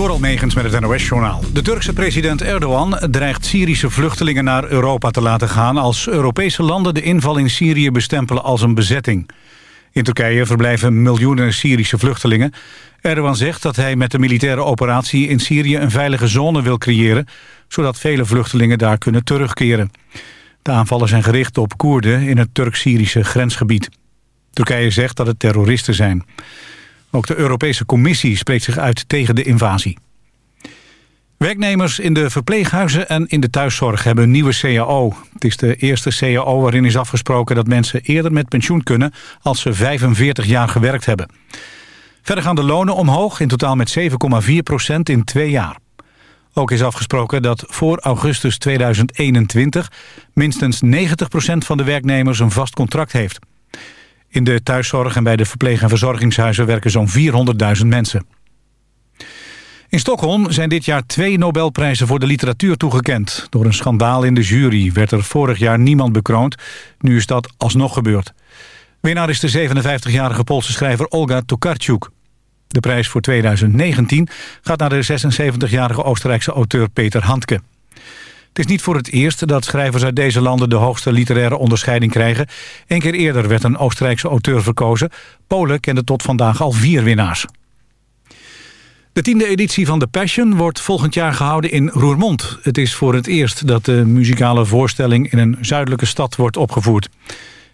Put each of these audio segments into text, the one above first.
Door Almegens met het NOS-journaal. De Turkse president Erdogan dreigt Syrische vluchtelingen naar Europa te laten gaan... als Europese landen de inval in Syrië bestempelen als een bezetting. In Turkije verblijven miljoenen Syrische vluchtelingen. Erdogan zegt dat hij met de militaire operatie in Syrië... een veilige zone wil creëren, zodat vele vluchtelingen daar kunnen terugkeren. De aanvallen zijn gericht op Koerden in het Turk-Syrische grensgebied. Turkije zegt dat het terroristen zijn. Ook de Europese Commissie spreekt zich uit tegen de invasie. Werknemers in de verpleeghuizen en in de thuiszorg hebben een nieuwe CAO. Het is de eerste CAO waarin is afgesproken dat mensen eerder met pensioen kunnen als ze 45 jaar gewerkt hebben. Verder gaan de lonen omhoog, in totaal met 7,4 procent in twee jaar. Ook is afgesproken dat voor augustus 2021 minstens 90 procent van de werknemers een vast contract heeft. In de thuiszorg en bij de verpleeg- en verzorgingshuizen werken zo'n 400.000 mensen. In Stockholm zijn dit jaar twee Nobelprijzen voor de literatuur toegekend. Door een schandaal in de jury werd er vorig jaar niemand bekroond. Nu is dat alsnog gebeurd. Winnaar is de 57-jarige Poolse schrijver Olga Tokarczuk. De prijs voor 2019 gaat naar de 76-jarige Oostenrijkse auteur Peter Handke. Het is niet voor het eerst dat schrijvers uit deze landen de hoogste literaire onderscheiding krijgen. Eén keer eerder werd een Oostenrijkse auteur verkozen. Polen kende tot vandaag al vier winnaars. De tiende editie van The Passion wordt volgend jaar gehouden in Roermond. Het is voor het eerst dat de muzikale voorstelling in een zuidelijke stad wordt opgevoerd.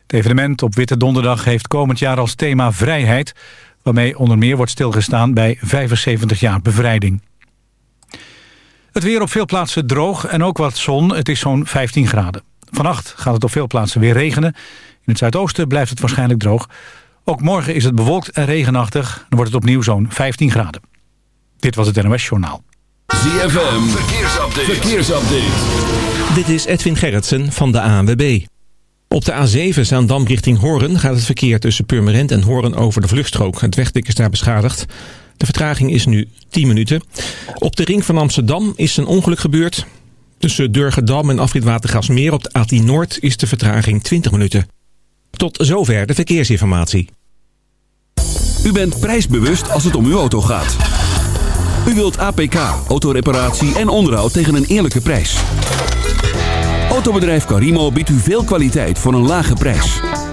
Het evenement op Witte Donderdag heeft komend jaar als thema vrijheid... waarmee onder meer wordt stilgestaan bij 75 jaar bevrijding. Het weer op veel plaatsen droog en ook wat zon. Het is zo'n 15 graden. Vannacht gaat het op veel plaatsen weer regenen. In het zuidoosten blijft het waarschijnlijk droog. Ook morgen is het bewolkt en regenachtig. Dan wordt het opnieuw zo'n 15 graden. Dit was het NOS Journaal. ZFM, verkeersupdate. verkeersupdate. Dit is Edwin Gerritsen van de ANWB. Op de A7 Zaandam richting Hoorn gaat het verkeer tussen Purmerend en Hoorn over de vluchtstrook. Het wegdek is daar beschadigd. De vertraging is nu 10 minuten. Op de ring van Amsterdam is een ongeluk gebeurd. Tussen Durgedam en Afrit Watergasmeer op de A10 Noord is de vertraging 20 minuten. Tot zover de verkeersinformatie. U bent prijsbewust als het om uw auto gaat. U wilt APK, autoreparatie en onderhoud tegen een eerlijke prijs. Autobedrijf Carimo biedt u veel kwaliteit voor een lage prijs.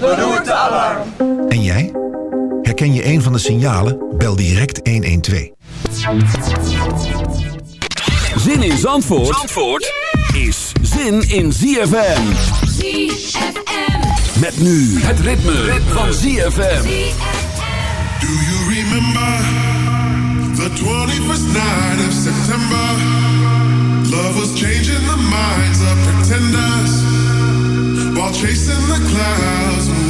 beroerte, alarm. En jij? Herken je een van de signalen? Bel direct 112. Zin in Zandvoort, Zandvoort is zin in ZFM. ZFM. Met nu het ritme, van ZFM. Do you remember the 21st night of September? Love was changing the minds of pretenders while chasing the clouds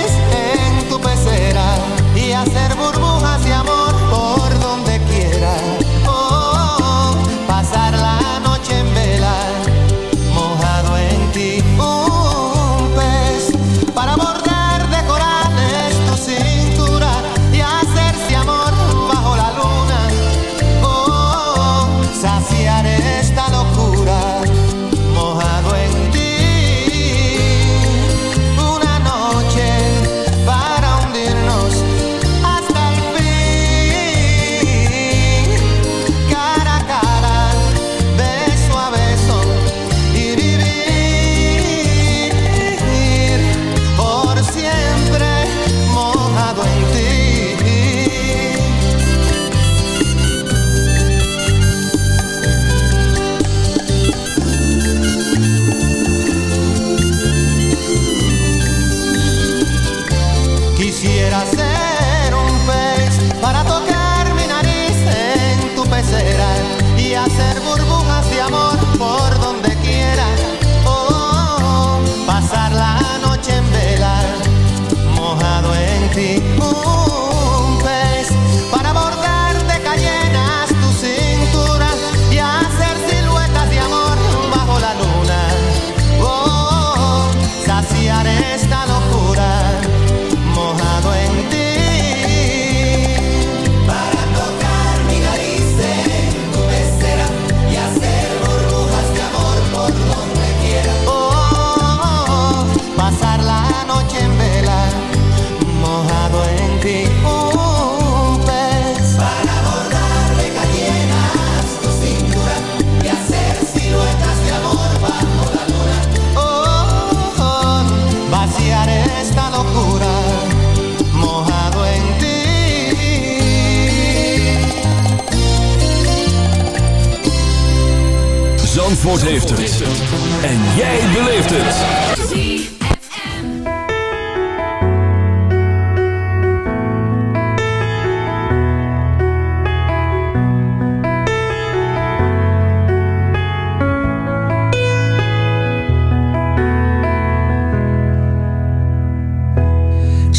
hacer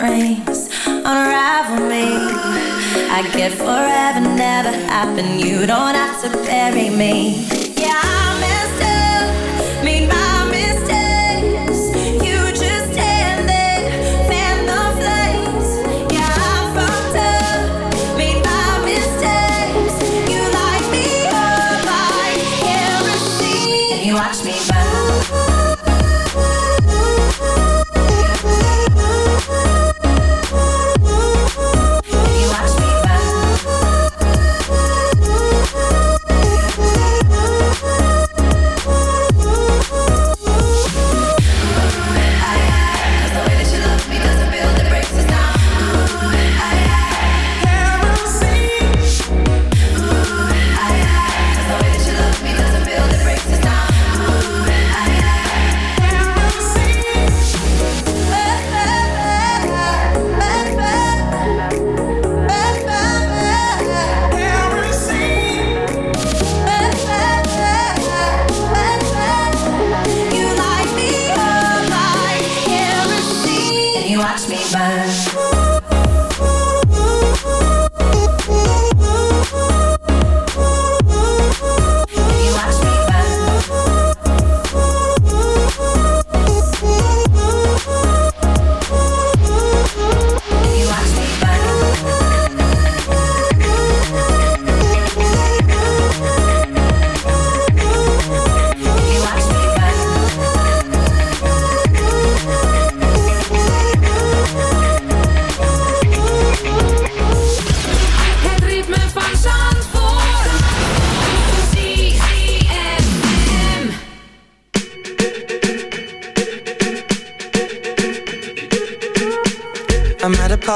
rain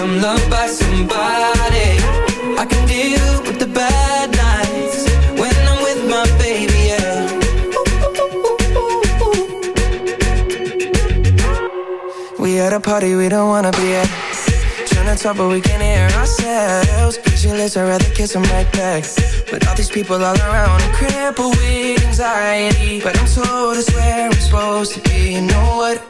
I'm loved by somebody. I can deal with the bad nights when I'm with my baby. Yeah. We at a party we don't wanna be at. Trying to talk but we can't hear ourselves. Pictureless, I'd rather kiss them right back. But all these people all around, I'm crippled with anxiety. But I'm told it's where I'm supposed to be. You know what?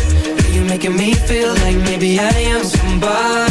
Making me feel like maybe I am somebody.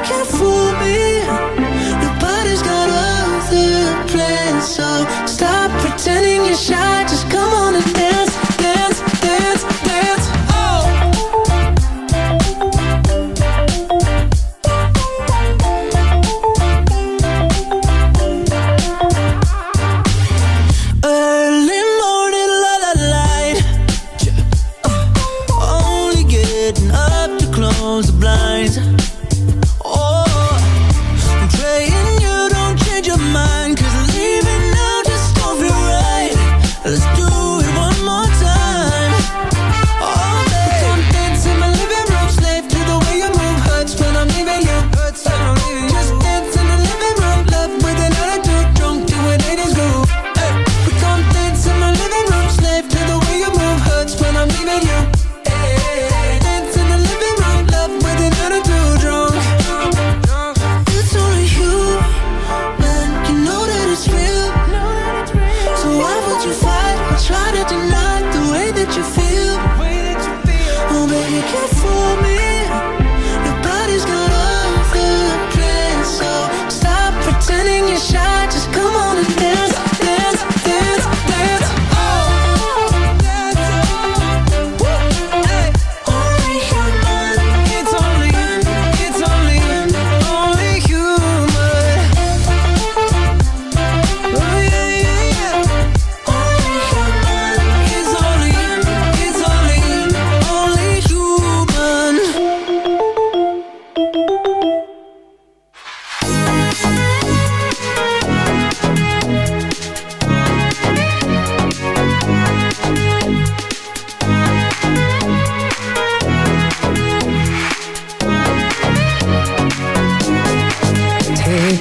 You can't fool me.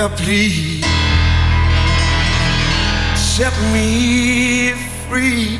Well, please set me free.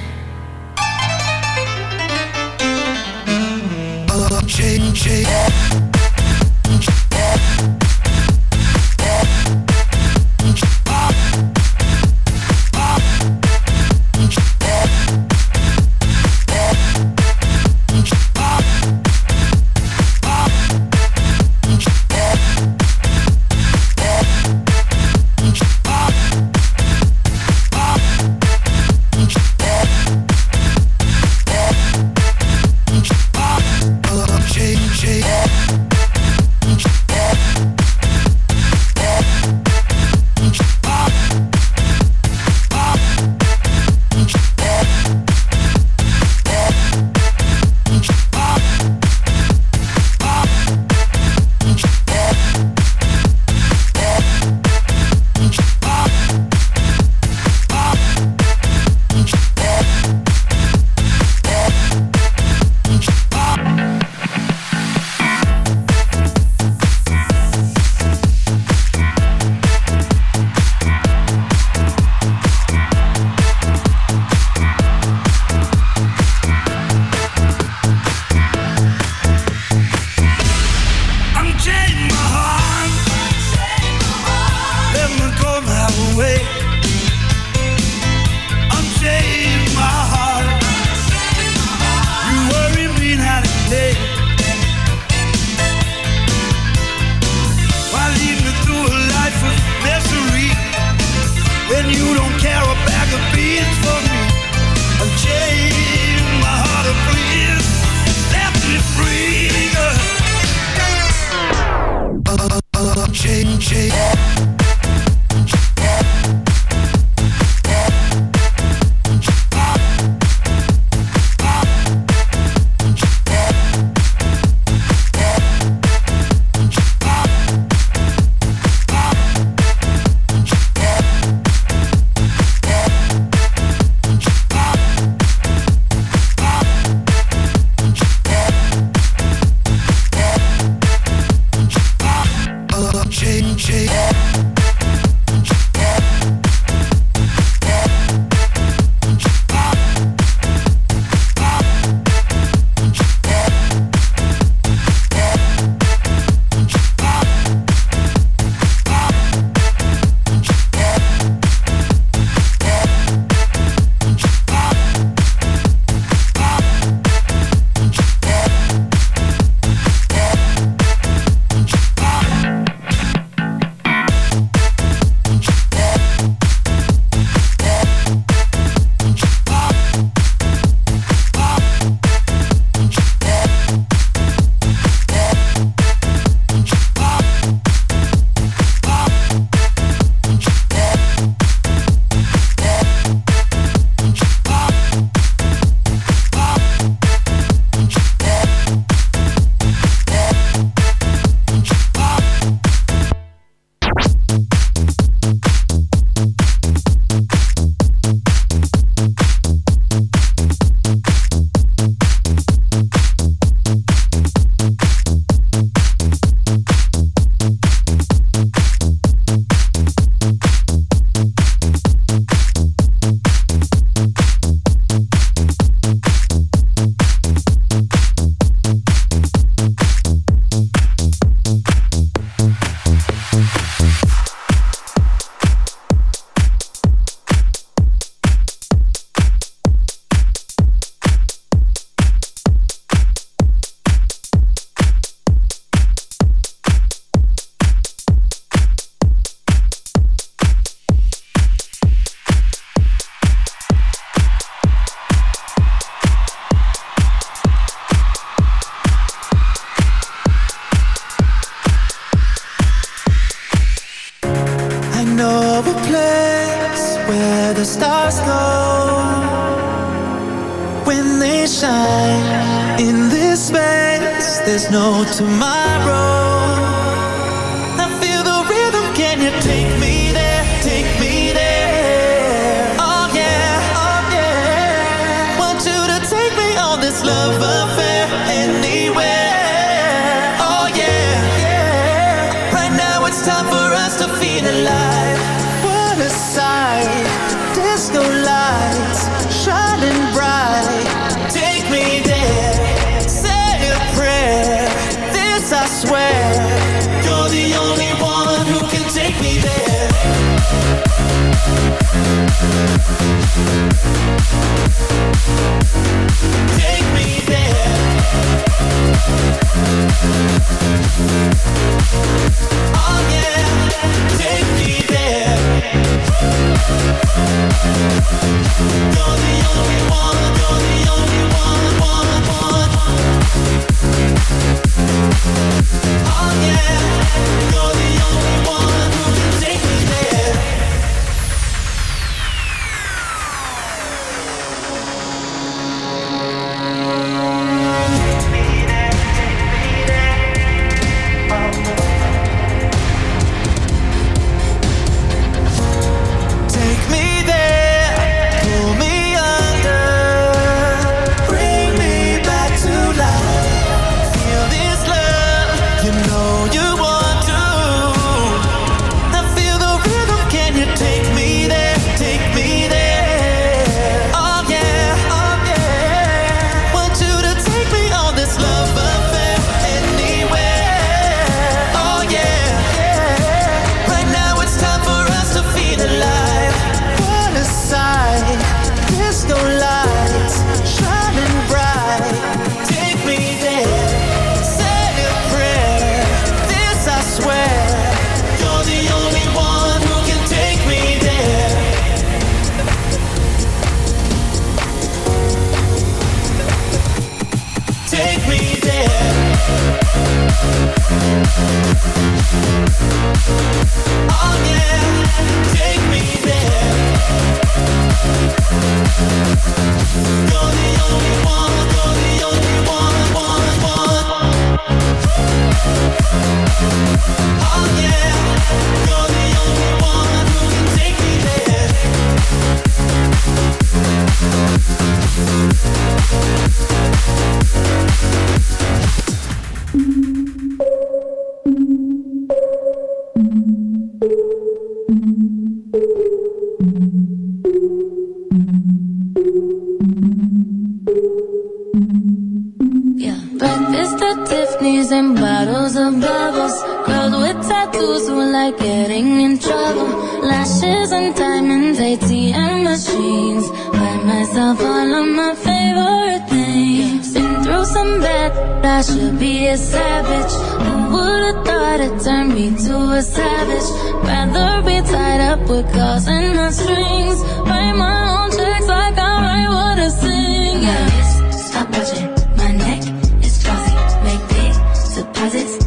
tattoos who like getting in trouble. Lashes and diamonds, ATM machines. Buy myself all of my favorite things. Been through some bad, I should be a savage. Who would've thought it turned me to a savage? Rather be tied up with calls and my strings. Write my own checks like I write what I sing. Yeah. My stop watching. My neck is fuzzy. Make big deposits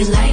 you like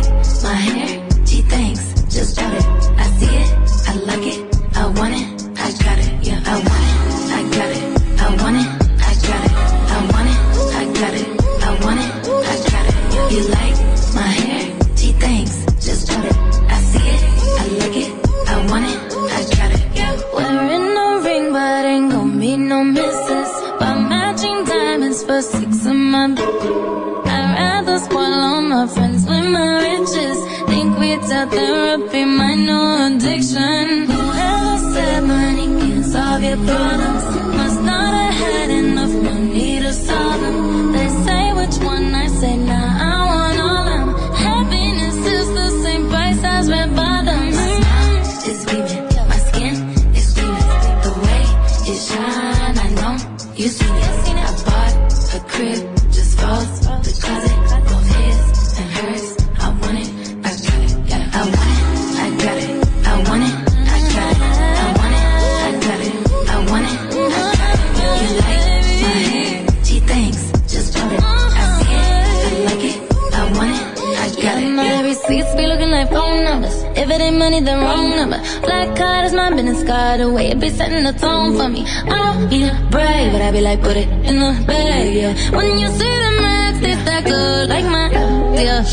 setting the tone for me. I don't need a but I be like, put it in the bag, yeah. When you see the max, it's that good, like my, yeah.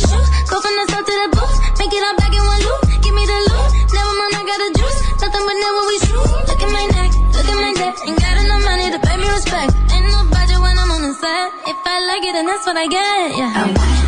Go from the top to the booth, make it all back in one loop. Give me the loot, never mind, I got a juice. Nothing but never we shoot. Look at my neck, look at my neck. Ain't got enough money to pay me respect. Ain't no budget when I'm on the set. If I like it, then that's what I get, yeah.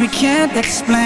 we can't explain.